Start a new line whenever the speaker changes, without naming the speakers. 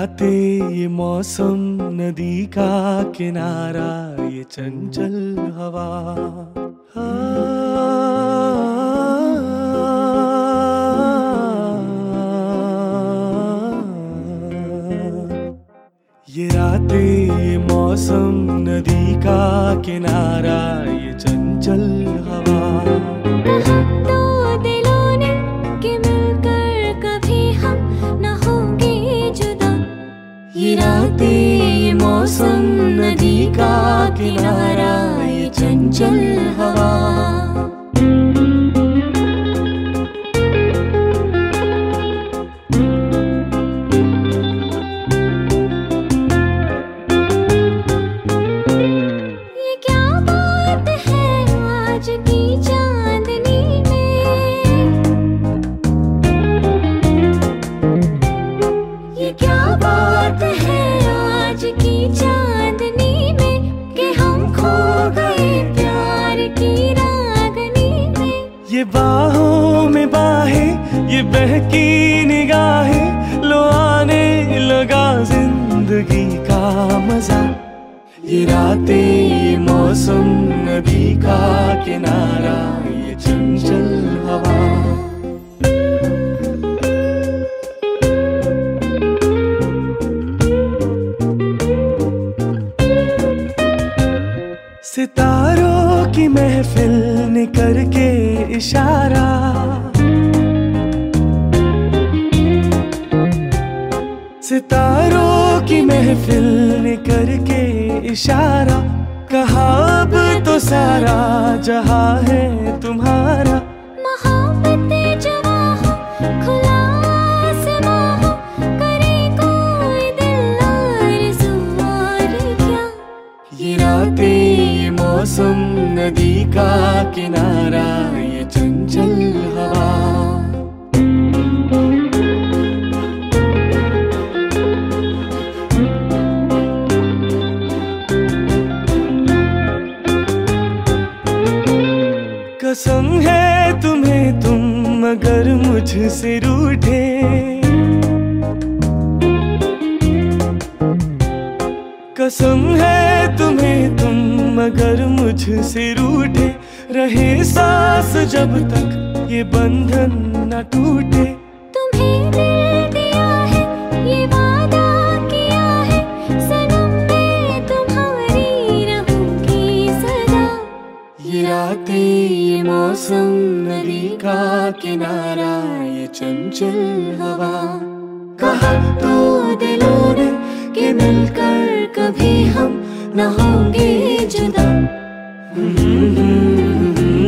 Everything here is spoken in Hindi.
रातें ये मौसम, नदी का किनारा, ये चंचल हवा। ये रातें, ये मौसम, नदी का किनारा, ये चंचल
रायचर्हः
ये बाहों में बाहें, ये बहकी निगाहें, लो आने लगा ज़िंदगी का मज़ा। ये रातें, ये मौसम, नदी का किनारा, ये चंचल हवा। सितारों की महफिल निकल के इशारा। सितारों की महफिल निकल के इशारा। कहा अब तो सारा जहा है तुम्हारा। का किनारा ये चंचल हवा। कसम है तुम्हें तुम, मगर मुझसे रूठे। कसम है तुम्हें तुम मगर मुझसे रूठे रहे सांस जब तक ये बंधन न टूटे।
तुम्हें दिल दिया है ये वादा किया है सनम मैं तुम्हारी रहूँगी सदा।
ये रातें ये मौसम नदी का किनारा ये चंचल हवा। कहा तो दिलों ने कि मिलकर कभी हम न होंगे Mm-hmm. mm-hmm. mm-hmm.